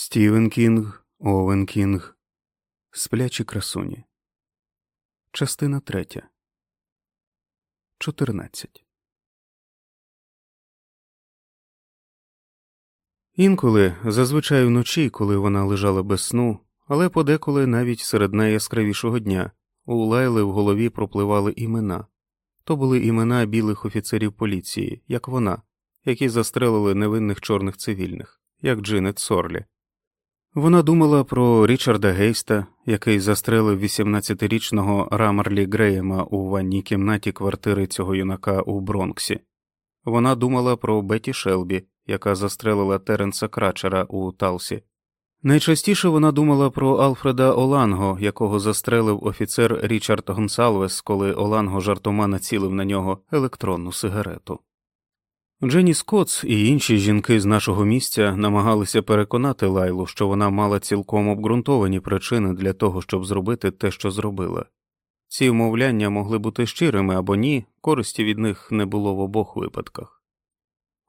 Стівен Кінг, Овен Кінг, Сплячі красуні. Частина третя. 14. Інколи, зазвичай вночі, коли вона лежала без сну, але подеколи навіть серед найяскравішого дня, у Лайли в голові пропливали імена. То були імена білих офіцерів поліції, як вона, які застрелили невинних чорних цивільних, як Джинет Сорлі. Вона думала про Річарда Гейста, який застрелив 18-річного Рамарлі Греєма у ванній кімнаті квартири цього юнака у Бронксі. Вона думала про Беті Шелбі, яка застрелила Теренса Крачера у Талсі. Найчастіше вона думала про Алфреда Оланго, якого застрелив офіцер Річард Гонсалвес, коли Оланго жартома націлив на нього електронну сигарету. Дженні Скотс і інші жінки з нашого місця намагалися переконати Лайлу, що вона мала цілком обґрунтовані причини для того, щоб зробити те, що зробила. Ці вмовляння могли бути щирими або ні, користі від них не було в обох випадках.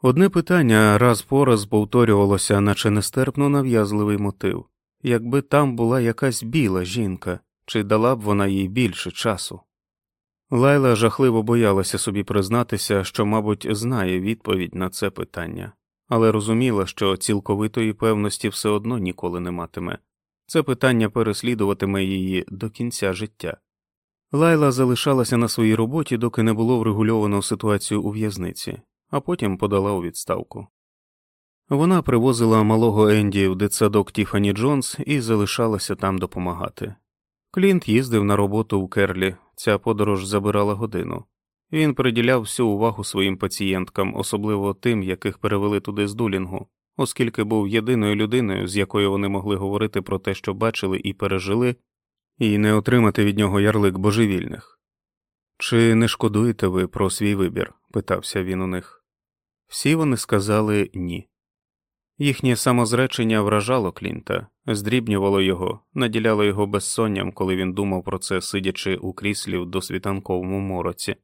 Одне питання раз по раз повторювалося, наче нестерпно нав'язливий мотив якби там була якась біла жінка, чи дала б вона їй більше часу. Лайла жахливо боялася собі признатися, що, мабуть, знає відповідь на це питання, але розуміла, що цілковитої певності все одно ніколи не матиме це питання переслідуватиме її до кінця життя. Лайла залишалася на своїй роботі, доки не було врегульовано ситуацію у в'язниці, а потім подала у відставку. Вона привозила малого Енді в дитсадок Тіфані Джонс і залишалася там допомагати. Клінт їздив на роботу у Керлі, ця подорож забирала годину. Він приділяв всю увагу своїм пацієнткам, особливо тим, яких перевели туди з дулінгу, оскільки був єдиною людиною, з якою вони могли говорити про те, що бачили і пережили, і не отримати від нього ярлик божевільних. Чи не шкодуєте ви про свій вибір? питався він у них. Всі вони сказали ні. Їхнє самозречення вражало Клінта, здрібнювало його, наділяло його безсонням, коли він думав про це, сидячи у кріслі в досвітанковому мороці.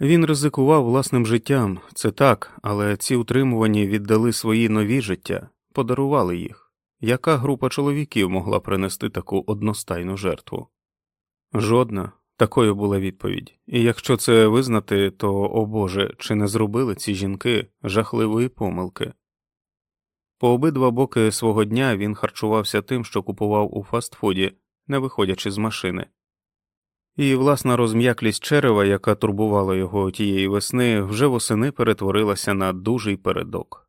Він ризикував власним життям, це так, але ці утримувані віддали свої нові життя, подарували їх. Яка група чоловіків могла принести таку одностайну жертву? Жодна, такою була відповідь, і якщо це визнати, то, о Боже, чи не зробили ці жінки жахливої помилки? По обидва боки свого дня він харчувався тим, що купував у фастфуді, не виходячи з машини. І власна розм'яклість черева, яка турбувала його тієї весни, вже восени перетворилася на дужий передок.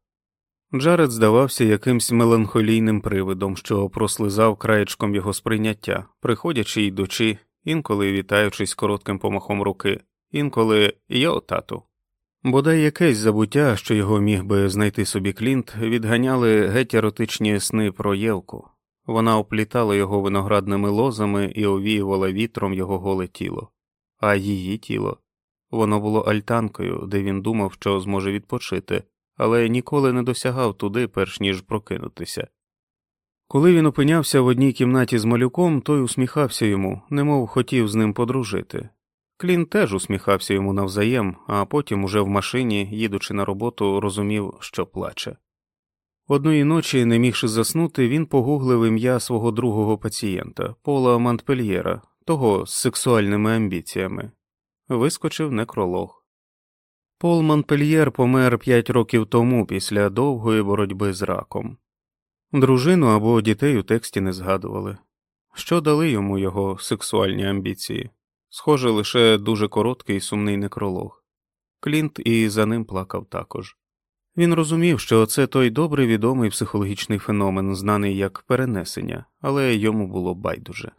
Джаред здавався якимсь меланхолійним привидом, що прослизав краєчком його сприйняття, приходячи йдучи, інколи вітаючись коротким помахом руки, інколи йо, тату. Бодай якесь забуття, що його міг би знайти собі Клінт, відганяли геть еротичні сни про Євку. Вона оплітала його виноградними лозами і овіювала вітром його голе тіло, а її тіло воно було альтанкою, де він думав, що зможе відпочити, але ніколи не досягав туди, перш ніж прокинутися. Коли він опинявся в одній кімнаті з малюком, той усміхався йому, немов хотів з ним подружити. Клін теж усміхався йому навзаєм, а потім, уже в машині, їдучи на роботу, розумів, що плаче. Одної ночі, не мігши заснути, він погуглив ім'я свого другого пацієнта, Пола Монтпельєра, того з сексуальними амбіціями. Вискочив некролог. Пол Монпельєр помер п'ять років тому після довгої боротьби з раком. Дружину або дітей у тексті не згадували. Що дали йому його сексуальні амбіції? Схоже, лише дуже короткий сумний некролог. Клінт і за ним плакав також. Він розумів, що це той добрий відомий психологічний феномен, знаний як перенесення, але йому було байдуже.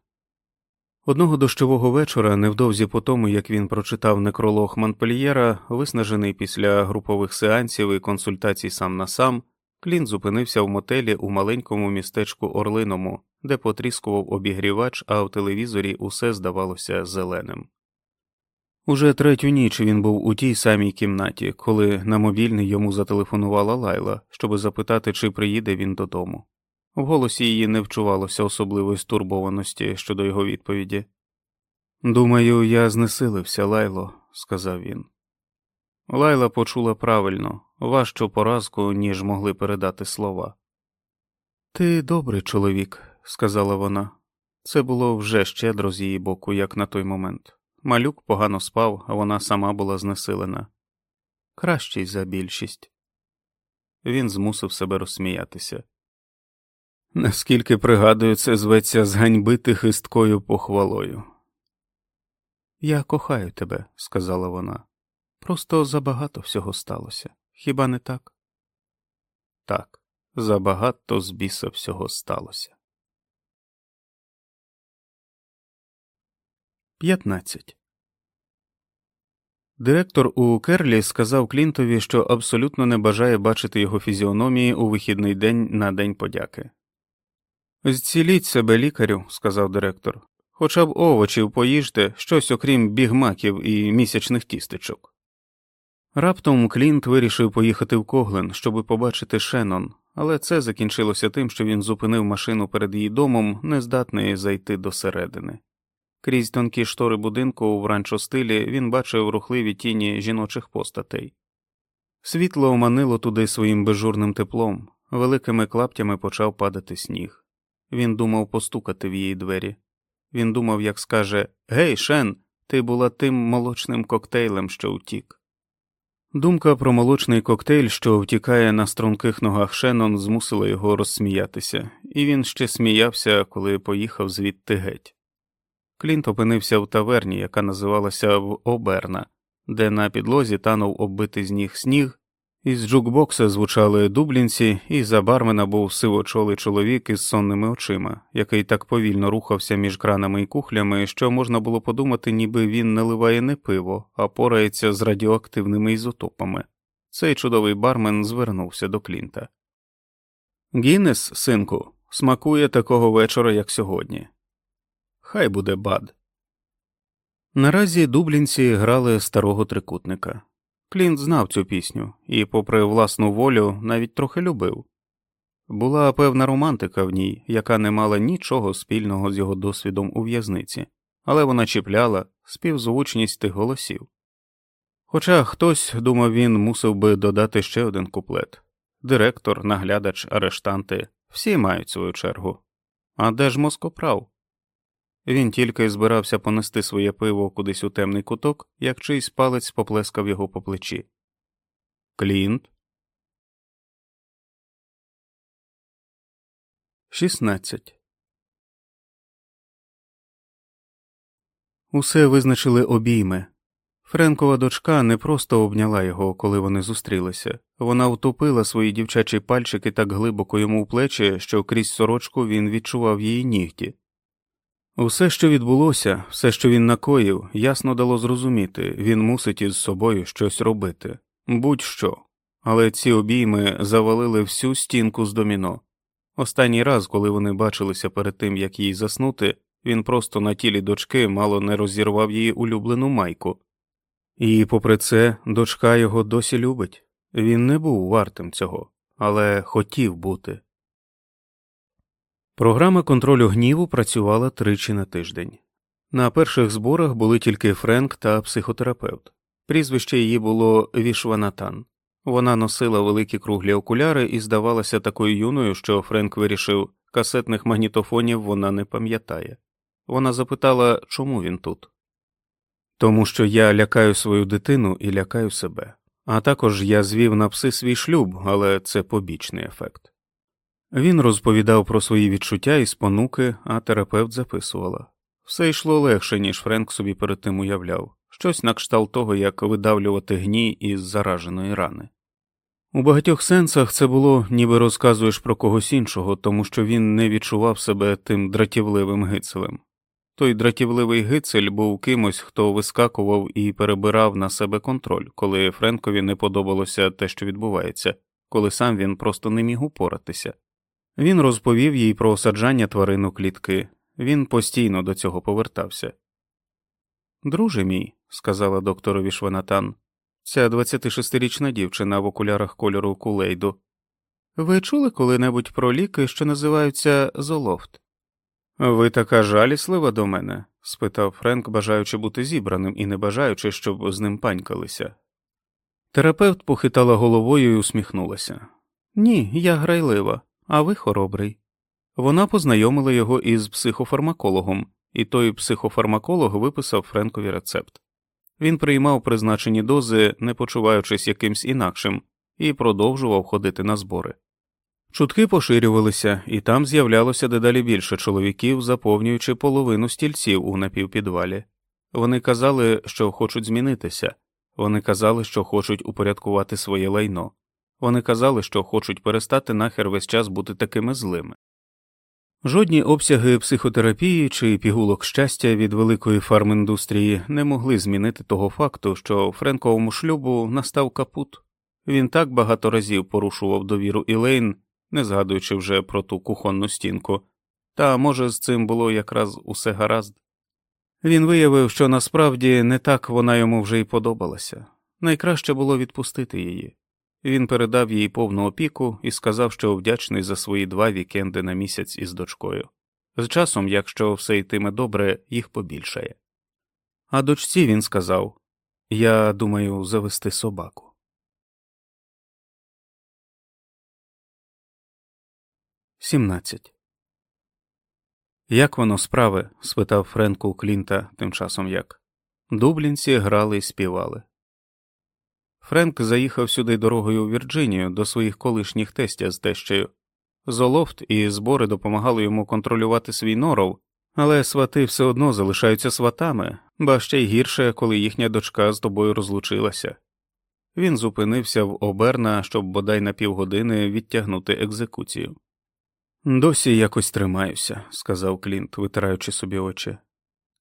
Одного дощового вечора, невдовзі по тому, як він прочитав некролог Манпельєра, виснажений після групових сеансів і консультацій сам на сам, Клін зупинився в мотелі у маленькому містечку Орлиному, де потріскував обігрівач, а в телевізорі усе здавалося зеленим. Уже третю ніч він був у тій самій кімнаті, коли на мобільний йому зателефонувала Лайла, щоб запитати, чи приїде він додому. В голосі її не вчувалося особливої стурбованості щодо його відповіді. Думаю, я знесилився, Лайло, сказав він. Лайла почула правильно важчу поразку, ніж могли передати слова. Ти добрий чоловік, сказала вона. Це було вже щедро з її боку, як на той момент. Малюк погано спав, а вона сама була знесилена. Кращий за більшість. Він змусив себе розсміятися. Наскільки пригадую, це зветься зганьбити хисткою похвалою. Я кохаю тебе, сказала вона. Просто забагато всього сталося. Хіба не так? Так, забагато з біса всього сталося. 15. Директор у Керлі сказав Клінтові, що абсолютно не бажає бачити його фізіономії у вихідний день на День подяки. Зціліть себе, лікарю, сказав директор. Хоча б овочів поїжте щось окрім бігмаків і місячних тістечок. Раптом Клінт вирішив поїхати в Коглен, щоби побачити Шеннон, але це закінчилося тим, що він зупинив машину перед її домом, не здатний зайти до середини. Крізь тонкі штори будинку в ранчо стилі він бачив рухливі тіні жіночих постатей. Світло оманило туди своїм безжурним теплом, великими клаптями почав падати сніг. Він думав постукати в її двері. Він думав, як скаже Гей, Шен, ти була тим молочним коктейлем, що утік. Думка про молочний коктейль, що втікає на струнких ногах Шеннон, змусила його розсміятися, і він ще сміявся, коли поїхав звідти геть. Клінт опинився в таверні, яка називалася в Оберна, де на підлозі танув оббитий з ніг сніг, із джукбокса звучали дублінці, і за бармена був сивочолий чоловік із сонними очима, який так повільно рухався між кранами і кухлями, що можна було подумати, ніби він наливає не пиво, а порається з радіоактивними ізотопами. Цей чудовий бармен звернувся до Клінта. Гіннес, синку, смакує такого вечора, як сьогодні. Хай буде бад. Наразі дублінці грали старого трикутника. Клінт знав цю пісню і, попри власну волю, навіть трохи любив. Була певна романтика в ній, яка не мала нічого спільного з його досвідом у в'язниці, але вона чіпляла співзвучність тих голосів. Хоча хтось, думав він, мусив би додати ще один куплет директор, наглядач, арештанти всі мають свою чергу. А де ж москоправ? Він тільки збирався понести своє пиво кудись у темний куток, як чийсь палець поплескав його по плечі. Клінт. 16. Усе визначили обійми. Френкова дочка не просто обняла його, коли вони зустрілися, вона втопила свої дівчачі пальчики так глибоко йому в плечі, що крізь сорочку він відчував її нігті. Усе, що відбулося, все, що він накоїв, ясно дало зрозуміти він мусить із собою щось робити, будь-що, але ці обійми завалили всю стінку з доміно. Останній раз, коли вони бачилися перед тим, як їй заснути, він просто на тілі дочки мало не розірвав її улюблену майку. І, попри це, дочка його досі любить. Він не був вартим цього, але хотів бути. Програма контролю гніву працювала тричі на тиждень. На перших зборах були тільки Френк та психотерапевт. Прізвище її було Вішванатан. Вона носила великі круглі окуляри і здавалася такою юною, що Френк вирішив, касетних магнітофонів вона не пам'ятає. Вона запитала, чому він тут. Тому що я лякаю свою дитину і лякаю себе, а також я звів на пси свій шлюб, але це побічний ефект. Він розповідав про свої відчуття і спонуки, а терапевт записувала. Все йшло легше, ніж Френк собі перед тим уявляв, щось на кшталт того, як видавлювати гній із зараженої рани. У багатьох сенсах це було, ніби розказуєш про когось іншого, тому що він не відчував себе тим дратівливим гицелем. Той дратівливий гицель був кимось, хто вискакував і перебирав на себе контроль, коли Френкові не подобалося те, що відбувається, коли сам він просто не міг упоратися. Він розповів їй про саджання тварин у клітки, він постійно до цього повертався. Друже мій, сказала докторові Шванатан, ця 26-річна дівчина в окулярах кольору кулейду. Ви чули коли-небудь про ліки, що називаються золофт? Ви така жаліслива до мене? спитав Френк, бажаючи бути зібраним і не бажаючи, щоб з ним панькалися. Терапевт похитала головою і усміхнулася. Ні, я грайлива. А ви хоробрий. Вона познайомила його із психофармакологом, і той психофармаколог виписав Френкові рецепт. Він приймав призначені дози, не почуваючись якимсь інакшим, і продовжував ходити на збори. Чутки поширювалися, і там з'являлося дедалі більше чоловіків, заповнюючи половину стільців у напівпідвалі. Вони казали, що хочуть змінитися, вони казали, що хочуть упорядкувати своє лайно, вони казали, що хочуть перестати нахер весь час бути такими злими. Жодні обсяги психотерапії чи пігулок щастя від великої фарміндустрії не могли змінити того факту, що Френковому шлюбу настав капут. Він так багато разів порушував довіру Ілейн, не згадуючи вже про ту кухонну стінку, та, може, з цим було якраз усе гаразд. Він виявив, що насправді не так вона йому вже й подобалася. Найкраще було відпустити її. Він передав їй повну опіку і сказав, що вдячний за свої два вікенди на місяць із дочкою. З часом, якщо все йтиме добре, їх побільшає. А дочці він сказав Я думаю завести собаку. Сімнадцять. Як воно справи? спитав Френку Клінта тим часом як. Дублінці грали і співали. Френк заїхав сюди дорогою у Вірджинію до своїх колишніх тестя з тещею. Золофт і збори допомагали йому контролювати свій норов, але свати все одно залишаються сватами, ба ще й гірше, коли їхня дочка з тобою розлучилася. Він зупинився в Оберна, щоб бодай на півгодини відтягнути екзекуцію. Досі якось тримаюся, сказав Клінт, витираючи собі очі.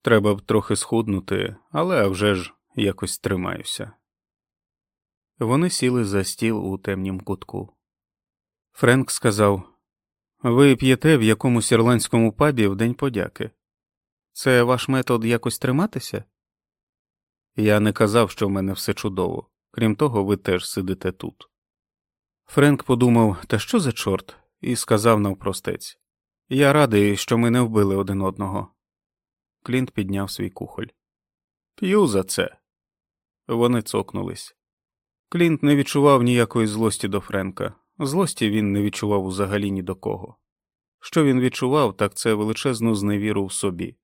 Треба б трохи схуднути, але вже ж якось тримаюся. Вони сіли за стіл у темнім кутку. Френк сказав Ви п'єте в якомусь ірландському пабі в День подяки. Це ваш метод якось триматися? Я не казав, що в мене все чудово. Крім того, ви теж сидите тут. Френк подумав, та що за чорт, і сказав навпростець Я радий, що ми не вбили один одного. Клінт підняв свій кухоль. П'ю за це. Вони цокнулись. Клінт не відчував ніякої злості до Френка, злості він не відчував взагалі ні до кого. Що він відчував, так це величезну зневіру в собі.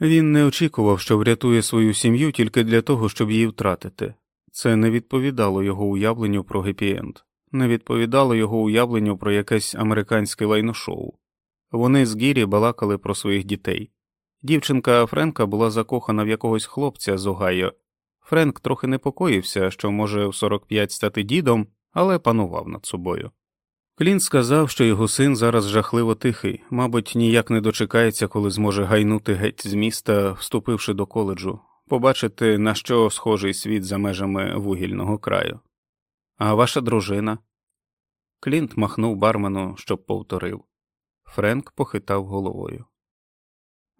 Він не очікував, що врятує свою сім'ю тільки для того, щоб її втратити. Це не відповідало його уявленню про гепі-енд, не відповідало його уявленню про якесь американське лайношоу. Вони з Гірі балакали про своїх дітей. Дівчинка Френка була закохана в якогось хлопця з Огайо, Френк трохи непокоївся, що може в 45 стати дідом, але панував над собою. Клінт сказав, що його син зараз жахливо тихий, мабуть, ніяк не дочекається, коли зможе гайнути геть з міста, вступивши до коледжу, побачити, на що схожий світ за межами вугільного краю. А ваша дружина? Клінт махнув бармену, щоб повторив. Френк похитав головою.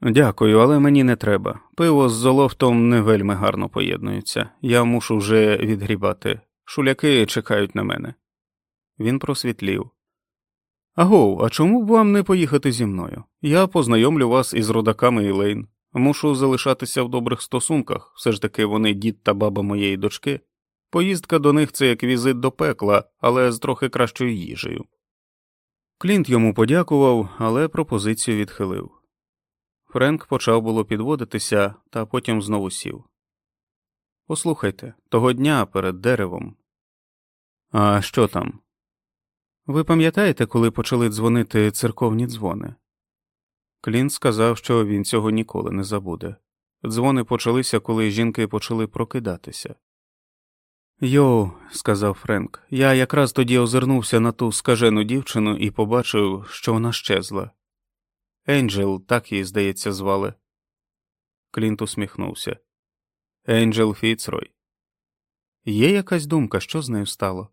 Дякую, але мені не треба. Пиво з золофтом не вельми гарно поєднується. Я мушу вже відгрібати. Шуляки чекають на мене. Він просвітлів. Агов, а чому б вам не поїхати зі мною? Я познайомлю вас із родаками Ілейн. Мушу залишатися в добрих стосунках, все ж таки вони дід та баба моєї дочки. Поїздка до них це як візит до пекла, але з трохи кращою їжею. Клінт йому подякував, але пропозицію відхилив. Френк почав було підводитися, та потім знову сів. Послухайте, того дня перед деревом. А що там? Ви пам'ятаєте, коли почали дзвонити церковні дзвони? Клінт сказав, що він цього ніколи не забуде. Дзвони почалися, коли жінки почали прокидатися. Йоу, сказав Френк, я якраз тоді озирнувся на ту скажену дівчину і побачив, що вона щезла. Енджел, так її, здається, звали. Клінт усміхнувся. Енджел Фіцрой. Є якась думка, що з нею стало?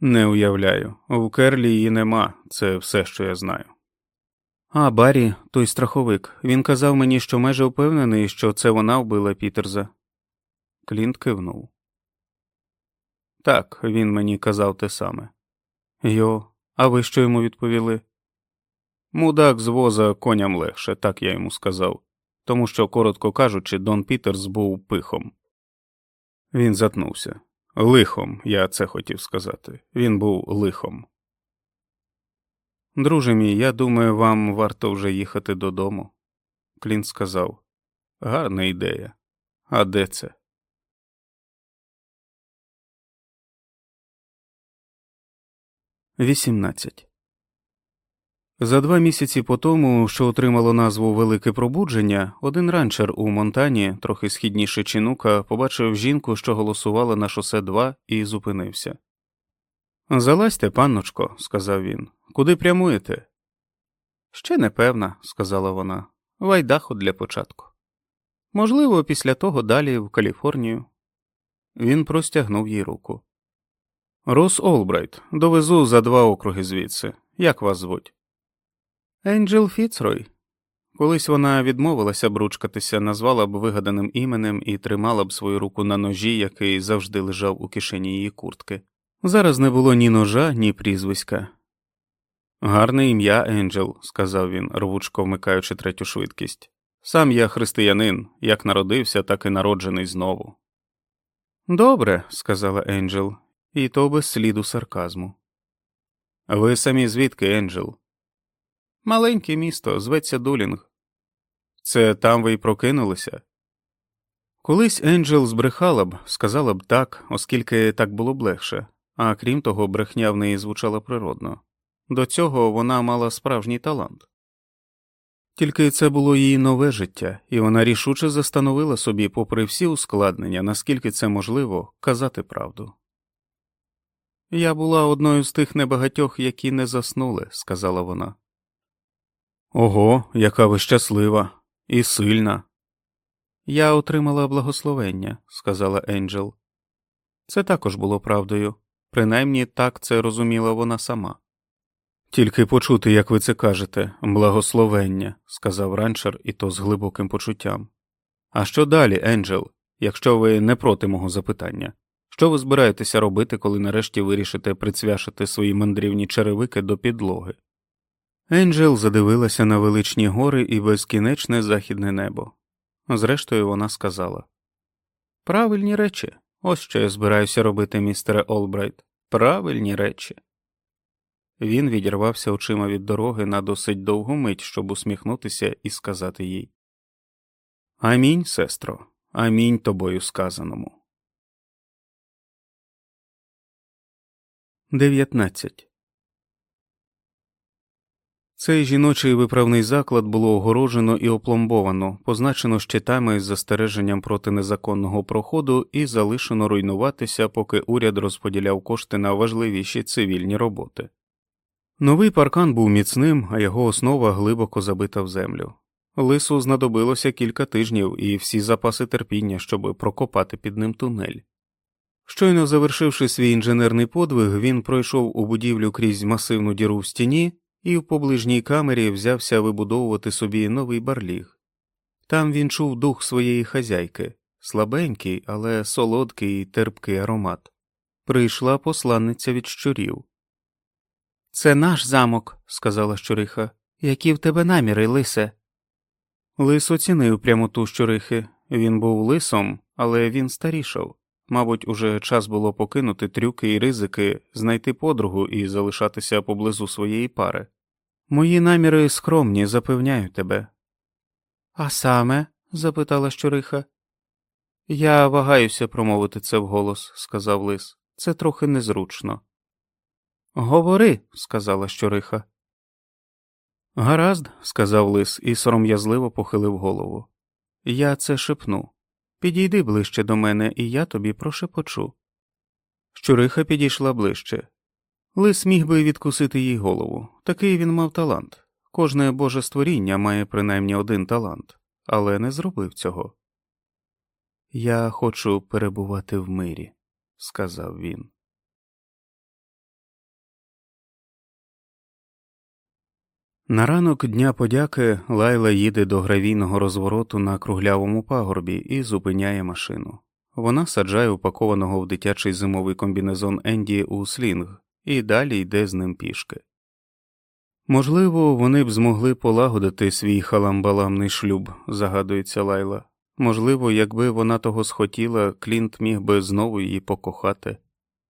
Не уявляю. У Керлі її нема, це все, що я знаю. А Баррі, той страховик, він казав мені, що майже впевнений, що це вона вбила Пітерза. Клінт кивнув. Так, він мені казав те саме. Йо, а ви що йому відповіли? Мудак з воза коням легше, так я йому сказав, тому що, коротко кажучи, Дон Пітерс був пихом. Він затнувся. Лихом, я це хотів сказати. Він був лихом. Друже мій, я думаю, вам варто вже їхати додому. Клінт сказав. Гарна ідея. А де це? Вісімнадцять. За два місяці по тому, що отримало назву Велике пробудження, один ранчер у Монтані, трохи східніше Чинука, побачив жінку, що голосувала на шосе 2, і зупинився. Залазьте, панночко, сказав він. Куди прямуєте? Ще не певна, сказала вона. Вайдаху для початку. Можливо, після того далі в Каліфорнію. Він простягнув їй руку. Рос Олбрайт, довезу за два округи звідси. Як вас звуть? Енджел Фіцрой. Колись вона відмовилася бручкатися, назвала б вигаданим іменем і тримала б свою руку на ножі, який завжди лежав у кишені її куртки. Зараз не було ні ножа, ні прізвиська. Гарне ім'я, Енджел, сказав він, рвучко вмикаючи третю швидкість. Сам я християнин, як народився, так і народжений знову. Добре, сказала Енджел, і то без сліду сарказму. Ви самі звідки, Енджел? Маленьке місто, зветься Дулінг. Це там ви й прокинулися? Колись Енджел збрехала б, сказала б так, оскільки так було б легше, а крім того, брехня в неї звучала природно. До цього вона мала справжній талант. Тільки це було її нове життя, і вона рішуче застановила собі, попри всі ускладнення, наскільки це можливо, казати правду. Я була одною з тих небагатьох, які не заснули, сказала вона. Ого, яка ви щаслива і сильна. Я отримала благословення, сказала Енджел. Це також було правдою, принаймні так це розуміла вона сама. Тільки почути, як ви це кажете, благословення, сказав ранчер, і то з глибоким почуттям. А що далі, Енджел, якщо ви не проти мого запитання? Що ви збираєтеся робити, коли нарешті вирішите прицвяшити свої мандрівні черевики до підлоги? Енджел задивилася на величні гори і безкінечне західне небо. Зрештою, вона сказала Правильні речі. Ось що я збираюся робити, містере Олбрайт. Правильні речі. Він відірвався очима від дороги на досить довгу мить, щоб усміхнутися і сказати їй Амінь, сестро, амінь тобою сказаному. 19. Цей жіночий виправний заклад було огорожено і опломбовано, позначено щитами з застереженням проти незаконного проходу і залишено руйнуватися, поки уряд розподіляв кошти на важливіші цивільні роботи. Новий паркан був міцним, а його основа глибоко забита в землю. Лису знадобилося кілька тижнів і всі запаси терпіння, щоб прокопати під ним тунель. Щойно завершивши свій інженерний подвиг, він пройшов у будівлю крізь масивну діру в стіні і в поближній камері взявся вибудовувати собі новий барліг. Там він чув дух своєї хазяйки, слабенький, але солодкий і терпкий аромат. Прийшла посланниця від щурів. Це наш замок, сказала щуриха. Які в тебе наміри, лисе? Лис оцінив прямоту щурихи. Він був лисом, але він старішав. Мабуть, уже час було покинути трюки і ризики, знайти подругу і залишатися поблизу своєї пари. Мої наміри скромні, запевняю тебе. А саме? запитала щуриха. Я вагаюся промовити це вголос, сказав лис. Це трохи незручно. Говори, сказала щуриха. Гаразд, сказав лис і сором'язливо похилив голову. Я це шепну. Підійди ближче до мене, і я тобі прошепочу. Щуриха підійшла ближче. Лис міг би відкусити їй голову. Такий він мав талант. Кожне боже створіння має принаймні один талант, але не зробив цього. Я хочу перебувати в мирі, сказав він. На ранок Дня подяки Лайла їде до гравійного розвороту на круглявому пагорбі і зупиняє машину. Вона саджає упакованого в дитячий зимовий комбінезон Енді у слінг і далі йде з ним пішки. Можливо, вони б змогли полагодити свій халамбаламний шлюб, загадується Лайла. Можливо, якби вона того схотіла, Клінт міг би знову її покохати,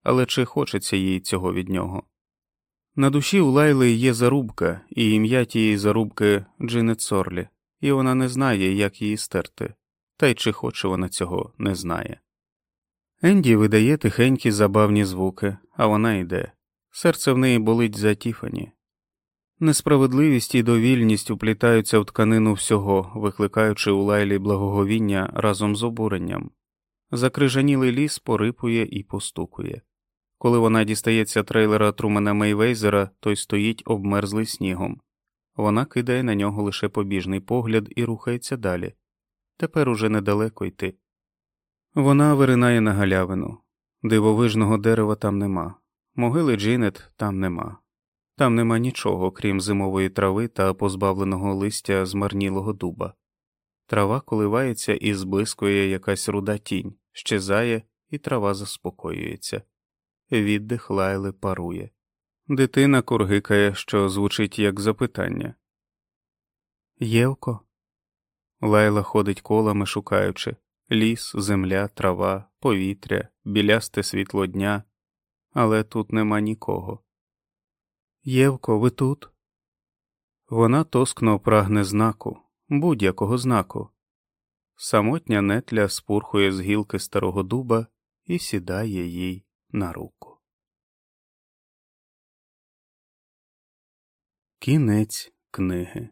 але чи хочеться їй цього від нього? На душі у Лайли є зарубка, і ім'я тієї зарубки Джинет Сорлі, і вона не знає, як її стерти, та й чи хоче вона цього не знає. Енді видає тихенькі забавні звуки, а вона йде. Серце в неї болить за Тіфані. Несправедливість і довільність уплітаються в тканину всього, викликаючи у лайлі благоговіння разом з обуренням. Закрижанілий ліс порипує і постукує. Коли вона дістається трейлера Трумена Мейвейзера, той стоїть обмерзлий снігом. Вона кидає на нього лише побіжний погляд і рухається далі. Тепер уже недалеко йти. Вона виринає на галявину. Дивовижного дерева там нема, могили Джинет там нема. Там нема нічого, крім зимової трави та позбавленого листя змарнілого дуба. Трава коливається і зблискує якась руда тінь, щезає, і трава заспокоюється. Віддих лайли парує. Дитина кургикає, що звучить як запитання. Євко. Лайла ходить колами, шукаючи ліс, земля, трава, повітря, білясте світло дня, але тут нема нікого. Євко, ви тут? Вона тоскно прагне знаку, будь-якого знаку. Самотня нетля спурхує з гілки старого дуба і сідає їй на руку. Кінець книги